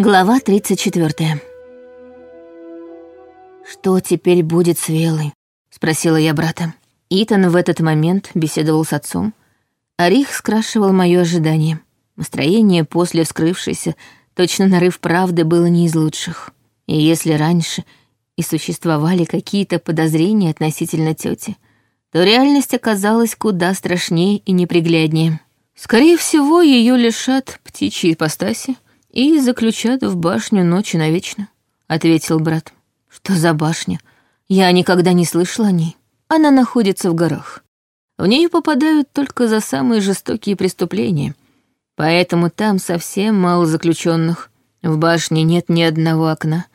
Глава 34. «Что теперь будет с Велой?» — спросила я брата. Итан в этот момент беседовал с отцом, а Рих скрашивал мое ожидание. Настроение после вскрывшейся, точно нарыв правды было не из лучших. И если раньше и существовали какие-то подозрения относительно тети, то реальность оказалась куда страшнее и непригляднее. Скорее всего, ее лишат птичьей ипостаси и заключат в башню ночи навечно, ответил брат. Что за башня? Я никогда не слышал о ней. Она находится в горах. В нее попадают только за самые жестокие преступления, поэтому там совсем мало заключенных. В башне нет ни одного окна.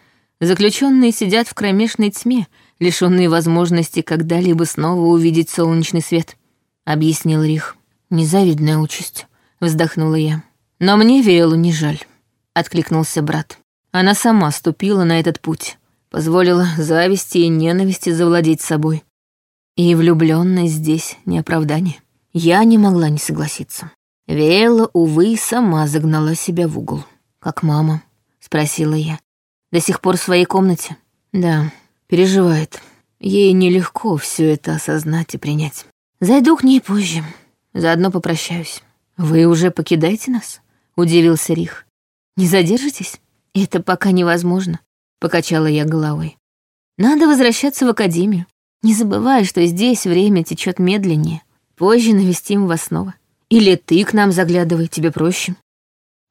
Заключенные сидят в кромешной тьме, лишенные возможности когда-либо снова увидеть солнечный свет, объяснил Рих. Незавидная участь, вздохнула я. Но мне Виэлу не жаль, откликнулся брат. Она сама ступила на этот путь, позволила зависти и ненависти завладеть собой. И влюбленность здесь не оправдание. Я не могла не согласиться. Виэла, увы, сама загнала себя в угол. «Как мама?» — спросила я. «До сих пор в своей комнате?» «Да, переживает. Ей нелегко все это осознать и принять. Зайду к ней позже. Заодно попрощаюсь. Вы уже покидаете нас?» — удивился Рих. «Не задержитесь? Это пока невозможно», — покачала я головой. «Надо возвращаться в академию. Не забывай, что здесь время течет медленнее. Позже навестим вас снова. Или ты к нам заглядывай, тебе проще».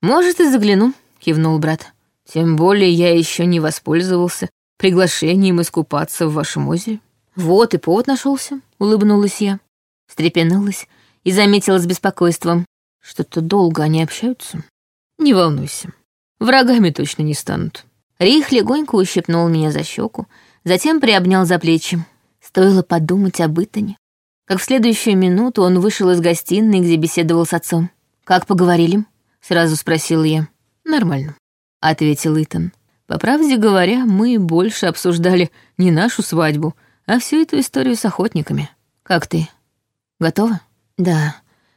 «Может, и загляну», — кивнул брат. «Тем более я еще не воспользовался приглашением искупаться в вашем озере». «Вот и повод нашелся, улыбнулась я. Встрепенулась и заметила с беспокойством. Что-то долго они общаются. Не волнуйся, врагами точно не станут. Рих легонько ущипнул меня за щеку, затем приобнял за плечи. Стоило подумать об Итане. Как в следующую минуту он вышел из гостиной, где беседовал с отцом. «Как поговорили?» — сразу спросил я. «Нормально», — ответил Итан. «По правде говоря, мы больше обсуждали не нашу свадьбу, а всю эту историю с охотниками. Как ты? Готова?» «Да,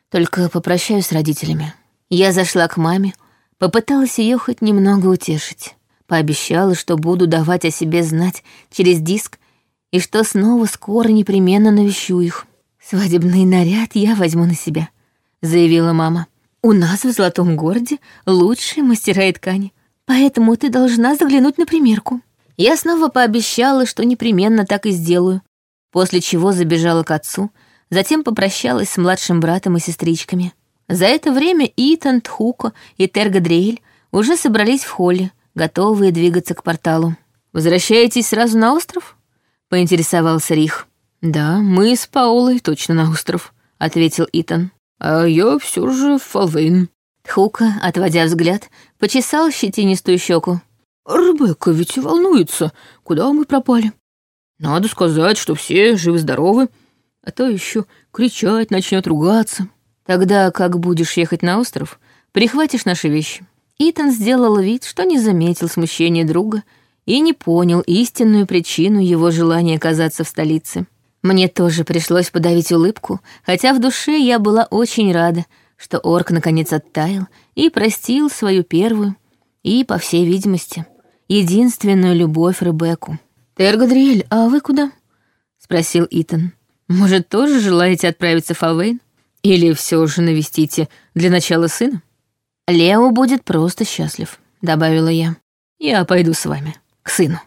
только попрощаюсь с родителями». Я зашла к маме, попыталась ее хоть немного утешить. Пообещала, что буду давать о себе знать через диск и что снова скоро непременно навещу их. «Свадебный наряд я возьму на себя», — заявила мама. «У нас в Золотом городе лучшие мастера и ткани, поэтому ты должна заглянуть на примерку». Я снова пообещала, что непременно так и сделаю, после чего забежала к отцу — затем попрощалась с младшим братом и сестричками. За это время Итан, Тхуко и Тергадриэль уже собрались в холле, готовые двигаться к порталу. «Возвращаетесь сразу на остров?» — поинтересовался Рих. «Да, мы с Паолой точно на остров», — ответил Итан. «А я все же в Фалвейн». Тхука, отводя взгляд, почесал щетинистую щеку. «Ребекка ведь волнуется, куда мы пропали. Надо сказать, что все живы-здоровы, а то еще кричать начнет ругаться. Тогда, как будешь ехать на остров, прихватишь наши вещи». Итан сделал вид, что не заметил смущения друга и не понял истинную причину его желания оказаться в столице. Мне тоже пришлось подавить улыбку, хотя в душе я была очень рада, что орк наконец оттаял и простил свою первую и, по всей видимости, единственную любовь Ребекку. «Тергадриэль, а вы куда?» — спросил Итан. Может, тоже желаете отправиться в Фалвейн? Или все же навестите для начала сына? Лео будет просто счастлив, добавила я. Я пойду с вами, к сыну,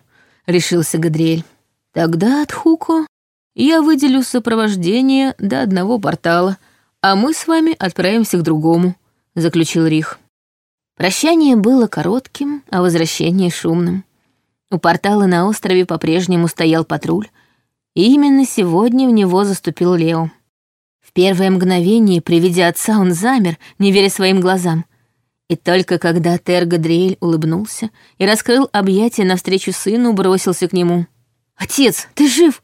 решился Гадриэль. Тогда от Хуко я выделю сопровождение до одного портала, а мы с вами отправимся к другому, заключил Рих. Прощание было коротким, а возвращение шумным. У портала на острове по-прежнему стоял патруль, и именно сегодня в него заступил Лео. В первое мгновение, при виде отца, он замер, не веря своим глазам. И только когда Тер Гадриэль улыбнулся и раскрыл объятия навстречу сыну, бросился к нему. «Отец, ты жив?»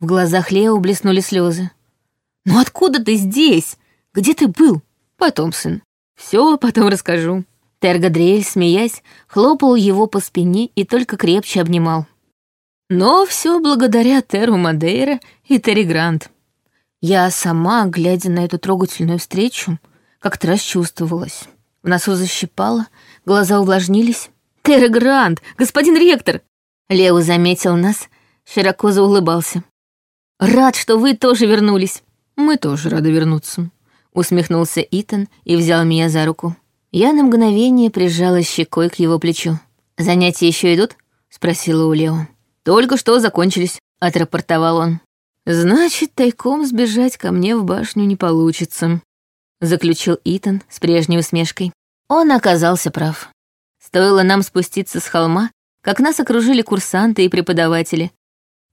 В глазах Лео блеснули слезы. «Ну откуда ты здесь? Где ты был?» «Потом, сын. Все потом расскажу». Тер Гадриэль, смеясь, хлопал его по спине и только крепче обнимал. Но все благодаря Теру Мадейра и Терри Грант. Я сама, глядя на эту трогательную встречу, как-то расчувствовалась. В носу защипало, глаза увлажнились. «Терра Грант! Господин ректор!» Лео заметил нас, широко заулыбался. «Рад, что вы тоже вернулись». «Мы тоже рады вернуться», — усмехнулся Итан и взял меня за руку. Я на мгновение прижала щекой к его плечу. «Занятия еще идут?» — спросила у Лео. «Только что закончились», — отрапортовал он. «Значит, тайком сбежать ко мне в башню не получится», — заключил Итан с прежней усмешкой. Он оказался прав. Стоило нам спуститься с холма, как нас окружили курсанты и преподаватели,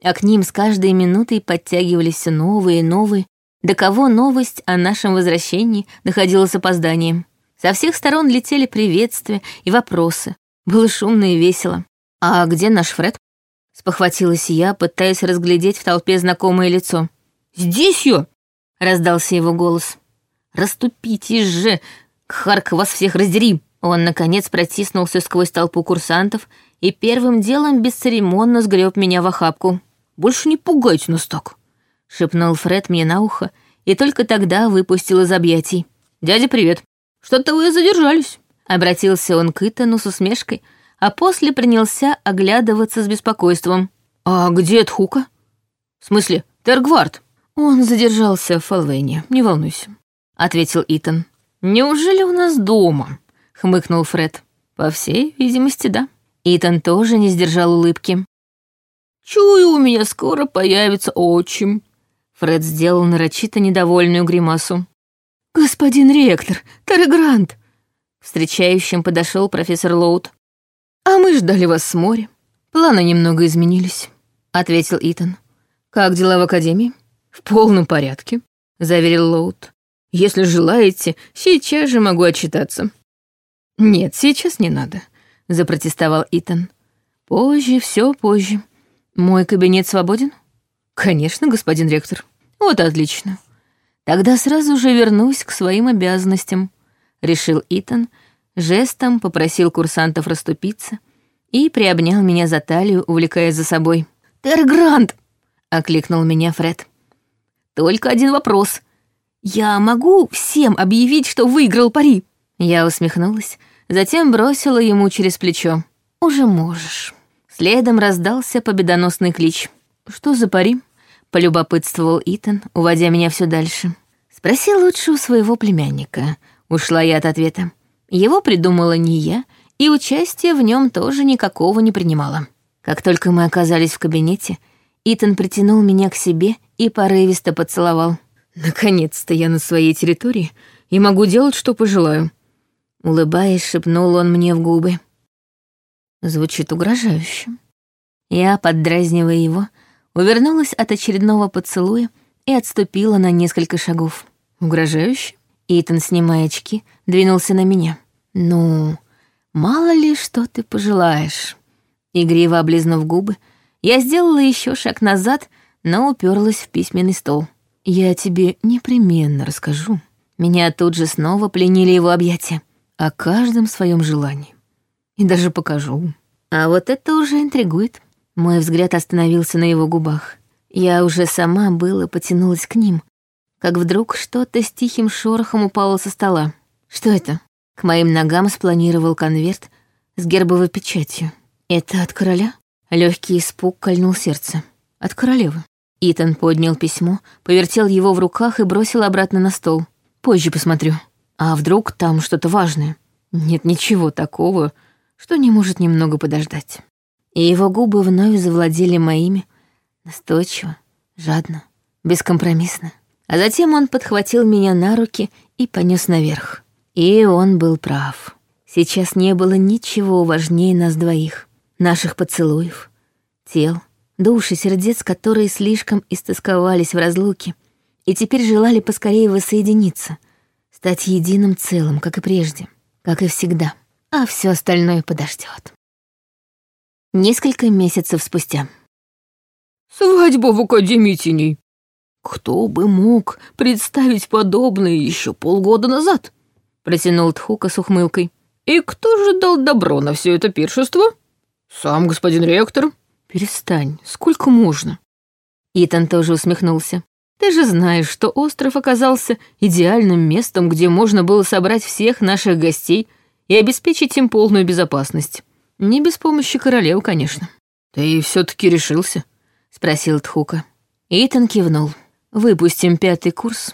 а к ним с каждой минутой подтягивались все новые и новые, до кого новость о нашем возвращении доходила с опозданием. Со всех сторон летели приветствия и вопросы. Было шумно и весело. «А где наш Фред?» Спохватилась я, пытаясь разглядеть в толпе знакомое лицо. «Здесь я!» — раздался его голос. «Раступитесь же! Харк, вас всех раздери!» Он, наконец, протиснулся сквозь толпу курсантов и первым делом бесцеремонно сгреб меня в охапку. «Больше не пугайте нас так!» — шепнул Фред мне на ухо и только тогда выпустил из объятий. «Дядя, привет! Что-то вы задержались!» Обратился он к Итану с усмешкой, а после принялся оглядываться с беспокойством. «А где Тхука?» «В смысле, Тергвард?» «Он задержался в Фалвейне, не волнуйся», — ответил Итан. «Неужели у нас дома?» — хмыкнул Фред. «По всей видимости, да». Итан тоже не сдержал улыбки. «Чую, у меня скоро появится отчим». Фред сделал нарочито недовольную гримасу. «Господин ректор, Терегрант!» Встречающим подошел профессор Лоуд. «А мы ждали вас с моря. Планы немного изменились», — ответил Итан. «Как дела в академии?» «В полном порядке», — заверил Лоуд. «Если желаете, сейчас же могу отчитаться». «Нет, сейчас не надо», — запротестовал Итан. «Позже, все позже. Мой кабинет свободен?» «Конечно, господин ректор». «Вот отлично. Тогда сразу же вернусь к своим обязанностям», — решил Итан, — жестом попросил курсантов расступиться и приобнял меня за талию, увлекая за собой. «Тергрант!» — окликнул меня Фред. «Только один вопрос. Я могу всем объявить, что выиграл пари?» Я усмехнулась, затем бросила ему через плечо. «Уже можешь». Следом раздался победоносный клич. «Что за пари?» — полюбопытствовал Итан, уводя меня все дальше. «Спроси лучше у своего племянника», — ушла я от ответа. Его придумала не я, и участия в нем тоже никакого не принимала. Как только мы оказались в кабинете, Итан притянул меня к себе и порывисто поцеловал. «Наконец-то я на своей территории и могу делать, что пожелаю», — улыбаясь, шепнул он мне в губы. Звучит угрожающе. Я, поддразнивая его, увернулась от очередного поцелуя и отступила на несколько шагов. «Угрожающе?» Итан, снимая очки, двинулся на меня. «Ну, мало ли, что ты пожелаешь». Игриво облизнув губы, я сделала еще шаг назад, но уперлась в письменный стол. «Я тебе непременно расскажу». Меня тут же снова пленили его объятия. О каждом своем желании. И даже покажу. А вот это уже интригует. Мой взгляд остановился на его губах. Я уже сама было потянулась к ним, как вдруг что-то с тихим шорохом упало со стола. Что это? К моим ногам спланировал конверт с гербовой печатью. Это от короля? Легкий испуг кольнул сердце. От королевы. Итан поднял письмо, повертел его в руках и бросил обратно на стол. Позже посмотрю. А вдруг там что-то важное? Нет ничего такого, что не может немного подождать. И его губы вновь завладели моими, настойчиво, жадно, бескомпромиссно. А затем он подхватил меня на руки и понес наверх. И он был прав. Сейчас не было ничего важнее нас двоих. Наших поцелуев, тел, душ и сердец, которые слишком истосковались в разлуке и теперь желали поскорее воссоединиться, стать единым целым, как и прежде, как и всегда. А все остальное подождет. Несколько месяцев спустя. «Свадьба в Академии теней», «Кто бы мог представить подобное еще полгода назад?» — протянул Тхука с ухмылкой. «И кто же дал добро на все это пиршество?» «Сам господин ректор». «Перестань, сколько можно?» Итан тоже усмехнулся. Ты же знаешь, что остров оказался идеальным местом, где можно было собрать всех наших гостей и обеспечить им полную безопасность. Не без помощи королев, конечно. Ты все-таки решился? спросил Тхука. Итан кивнул. Выпустим пятый курс,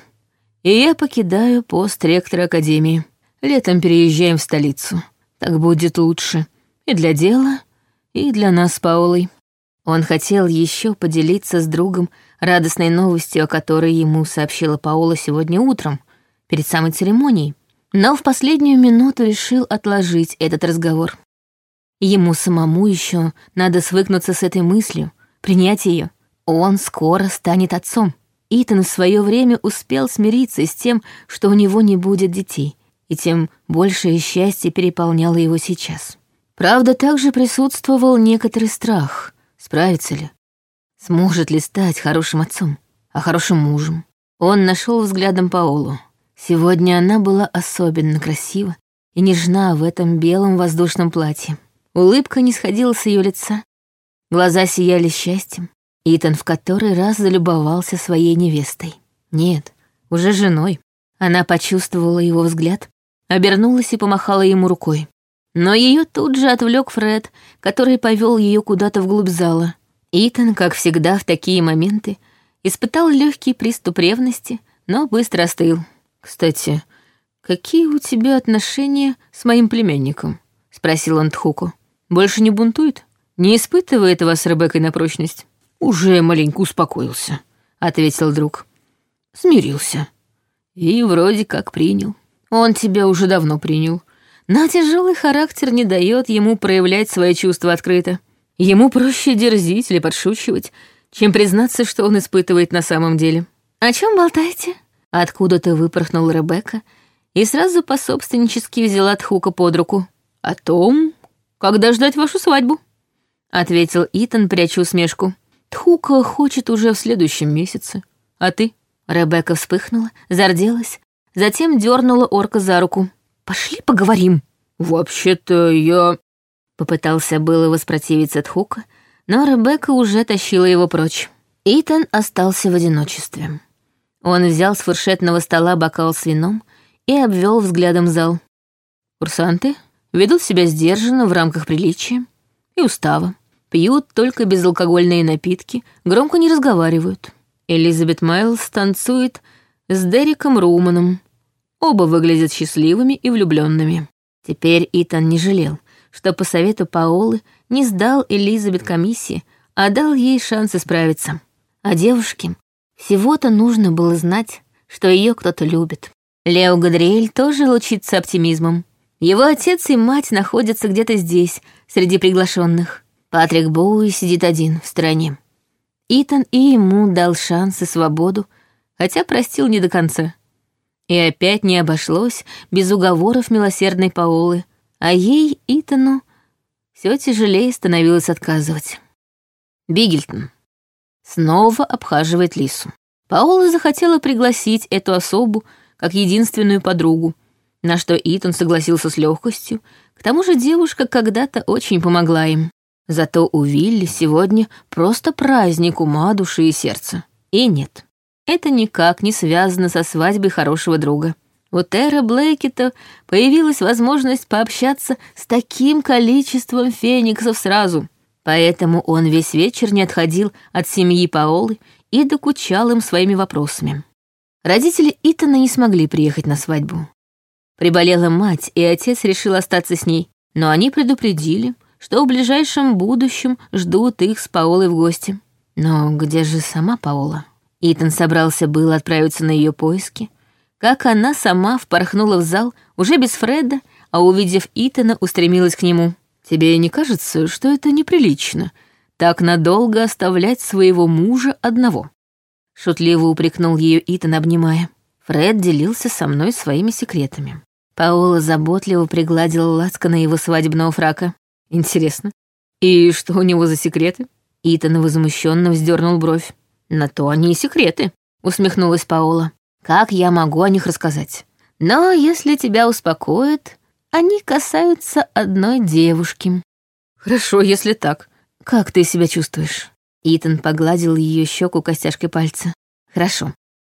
и я покидаю пост ректора Академии. Летом переезжаем в столицу. Так будет лучше. И для дела, и для нас с Паулой. Он хотел еще поделиться с другом радостной новостью, о которой ему сообщила Паула сегодня утром, перед самой церемонией, но в последнюю минуту решил отложить этот разговор. Ему самому еще надо свыкнуться с этой мыслью, принять ее. Он скоро станет отцом. Итан в свое время успел смириться с тем, что у него не будет детей, и тем большее счастье переполняло его сейчас. Правда, также присутствовал некоторый страх, справится ли, сможет ли стать хорошим отцом, а хорошим мужем. Он нашел взглядом Паолу. Сегодня она была особенно красива и нежна в этом белом воздушном платье. Улыбка не сходила с ее лица, глаза сияли счастьем, Итан в который раз залюбовался своей невестой. Нет, уже женой. Она почувствовала его взгляд, обернулась и помахала ему рукой. Но ее тут же отвлек Фред, который повел ее куда-то вглубь зала. Итан, как всегда в такие моменты, испытал легкий приступ ревности, но быстро остыл. «Кстати, какие у тебя отношения с моим племянником?» — спросил он Тхуку. «Больше не бунтует? Не испытывает вас с Ребеккой на прочность?» «Уже маленько успокоился», — ответил друг. «Смирился. И вроде как принял. Он тебя уже давно принял. Но тяжелый характер не дает ему проявлять свои чувства открыто. Ему проще дерзить или подшучивать, чем признаться, что он испытывает на самом деле. «О чем болтаете?» Откуда-то выпорхнула Ребекка и сразу пособственнически взяла Тхука под руку. «О том, когда ждать вашу свадьбу», — ответил Итан, пряча усмешку. Тхука хочет уже в следующем месяце. А ты? Ребекка вспыхнула, зарделась, затем дернула орка за руку. Пошли поговорим. Вообще-то я... Попытался было воспротивиться Тхука, но Ребекка уже тащила его прочь. Итан остался в одиночестве. Он взял с фуршетного стола бокал с вином и обвел взглядом зал. Курсанты ведут себя сдержанно в рамках приличия и устава пьют только безалкогольные напитки, громко не разговаривают. Элизабет Майлз танцует с Дериком Руманом. Оба выглядят счастливыми и влюбленными. Теперь Итан не жалел, что по совету Паолы не сдал Элизабет комиссии, а дал ей шанс исправиться. А девушке всего-то нужно было знать, что ее кто-то любит. Лео Гадриэль тоже лучится оптимизмом. Его отец и мать находятся где-то здесь, среди приглашенных. Патрик Боуи сидит один в стороне. Итан и ему дал шанс и свободу, хотя простил не до конца. И опять не обошлось без уговоров милосердной Паолы, а ей, Итану, все тяжелее становилось отказывать. Бигельтон снова обхаживает Лису. Паола захотела пригласить эту особу как единственную подругу, на что Итан согласился с легкостью, к тому же девушка когда-то очень помогла им. Зато у Вилли сегодня просто праздник ума, души и сердца. И нет, это никак не связано со свадьбой хорошего друга. У Терра Блейкета появилась возможность пообщаться с таким количеством фениксов сразу. Поэтому он весь вечер не отходил от семьи Паолы и докучал им своими вопросами. Родители Итана не смогли приехать на свадьбу. Приболела мать, и отец решил остаться с ней, но они предупредили, что в ближайшем будущем ждут их с Паолой в гости. Но где же сама Паола? Итан собрался было отправиться на ее поиски, как она сама впорхнула в зал уже без Фреда, а увидев Итана, устремилась к нему. «Тебе не кажется, что это неприлично, так надолго оставлять своего мужа одного?» Шутливо упрекнул ее Итан, обнимая. Фред делился со мной своими секретами. Паола заботливо пригладила ласка на его свадебного фрака. Интересно. И что у него за секреты? Итан возмущенно вздернул бровь. На то они и секреты, усмехнулась Паола. Как я могу о них рассказать? Но если тебя успокоит, они касаются одной девушки. Хорошо, если так. Как ты себя чувствуешь? Итан погладил ее щеку костяшкой пальца. Хорошо.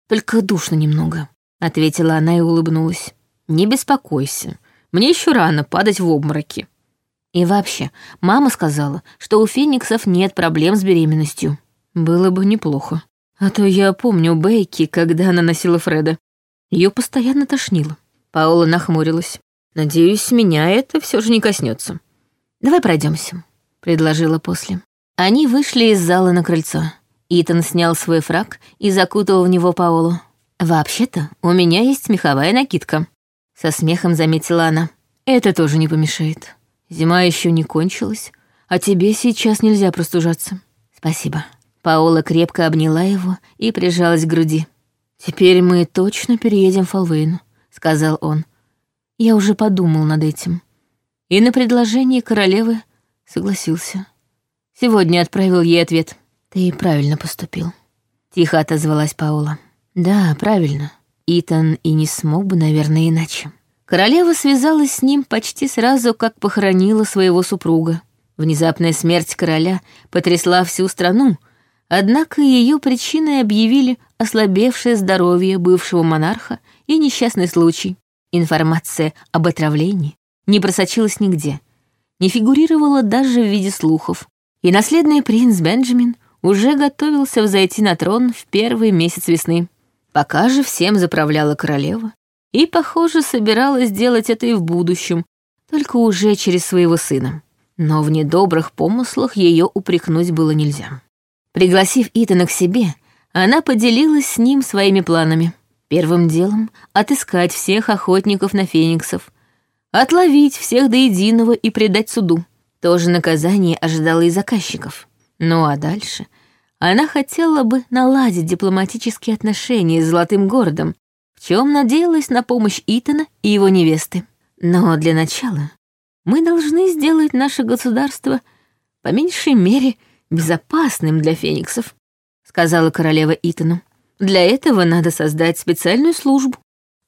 Только душно немного, ответила она и улыбнулась. Не беспокойся. Мне еще рано падать в обмороки. И вообще, мама сказала, что у фениксов нет проблем с беременностью. Было бы неплохо. А то я помню Бейки, когда она носила Фреда. Ее постоянно тошнило. Паула нахмурилась. Надеюсь, меня это все же не коснется. Давай пройдемся, предложила после. Они вышли из зала на крыльцо. Итан снял свой фраг и закутал в него Паолу. «Вообще-то у меня есть смеховая накидка», — со смехом заметила она. «Это тоже не помешает. Зима еще не кончилась, а тебе сейчас нельзя простужаться. Спасибо». Паола крепко обняла его и прижалась к груди. «Теперь мы точно переедем в Фалвейн», — сказал он. «Я уже подумал над этим». И на предложение королевы согласился. Сегодня отправил ей ответ. «Ты правильно поступил», — тихо отозвалась Паула. «Да, правильно. Итан и не смог бы, наверное, иначе». Королева связалась с ним почти сразу, как похоронила своего супруга. Внезапная смерть короля потрясла всю страну, однако ее причиной объявили ослабевшее здоровье бывшего монарха и несчастный случай. Информация об отравлении не просочилась нигде, не фигурировала даже в виде слухов. И наследный принц Бенджамин уже готовился взойти на трон в первый месяц весны. Пока же всем заправляла королева, и, похоже, собиралась сделать это и в будущем, только уже через своего сына. Но в недобрых помыслах ее упрекнуть было нельзя. Пригласив Итана к себе, она поделилась с ним своими планами. Первым делом — отыскать всех охотников на фениксов, отловить всех до единого и предать суду. То же наказание ожидало и заказчиков. Ну а дальше она хотела бы наладить дипломатические отношения с Золотым городом, чем надеялась на помощь Итана и его невесты. Но для начала мы должны сделать наше государство по меньшей мере безопасным для фениксов, сказала королева Итану. Для этого надо создать специальную службу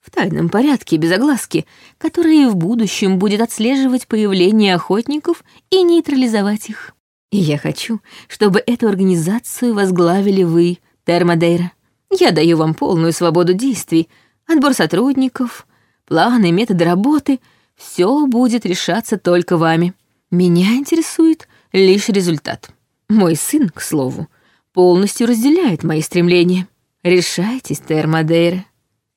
в тайном порядке, без огласки, которая и в будущем будет отслеживать появление охотников и нейтрализовать их. И я хочу, чтобы эту организацию возглавили вы, Термодейра. Я даю вам полную свободу действий, отбор сотрудников, планы, методы работы. Все будет решаться только вами. Меня интересует лишь результат. Мой сын, к слову, полностью разделяет мои стремления. Решайтесь, Термодейра,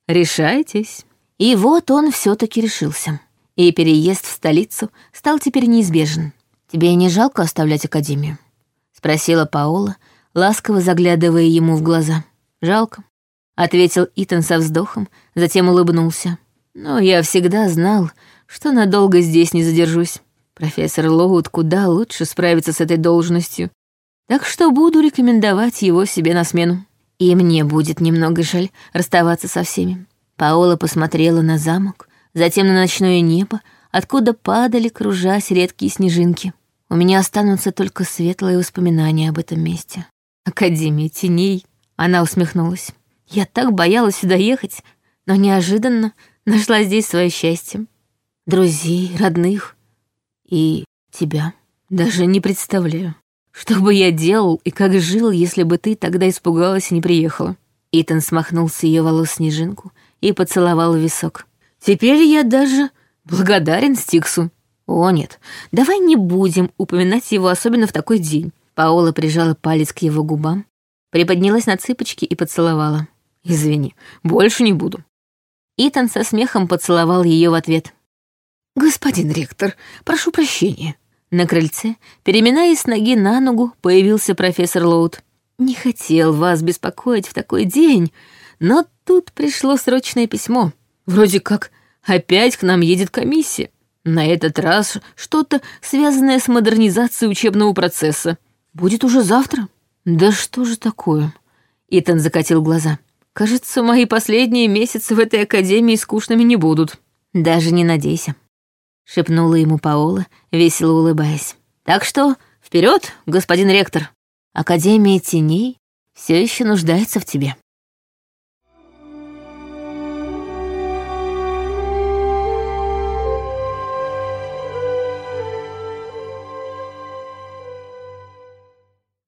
решайтесь. И вот он все таки решился. И переезд в столицу стал теперь неизбежен. «Тебе не жалко оставлять Академию?» — спросила Паола, ласково заглядывая ему в глаза. «Жалко», — ответил Итан со вздохом, затем улыбнулся. «Но я всегда знал, что надолго здесь не задержусь. Профессор Лоуд куда лучше справится с этой должностью, так что буду рекомендовать его себе на смену. И мне будет немного жаль расставаться со всеми». Паола посмотрела на замок, затем на ночное небо, откуда падали, кружась редкие снежинки. У меня останутся только светлые воспоминания об этом месте. Академия теней. Она усмехнулась. Я так боялась сюда ехать, но неожиданно нашла здесь свое счастье. Друзей, родных и тебя. Даже не представляю, что бы я делал и как жил, если бы ты тогда испугалась и не приехала. Итан смахнул с ее волос снежинку и поцеловал висок. Теперь я даже благодарен Стиксу. «О, нет, давай не будем упоминать его, особенно в такой день». Паола прижала палец к его губам, приподнялась на цыпочки и поцеловала. «Извини, больше не буду». Итан со смехом поцеловал ее в ответ. «Господин ректор, прошу прощения». На крыльце, переминаясь с ноги на ногу, появился профессор Лоуд. «Не хотел вас беспокоить в такой день, но тут пришло срочное письмо. Вроде как опять к нам едет комиссия. На этот раз что-то, связанное с модернизацией учебного процесса. Будет уже завтра? Да что же такое? Итан закатил глаза. Кажется, мои последние месяцы в этой академии скучными не будут. Даже не надейся. Шепнула ему Паола, весело улыбаясь. Так что вперед, господин ректор. Академия теней все еще нуждается в тебе.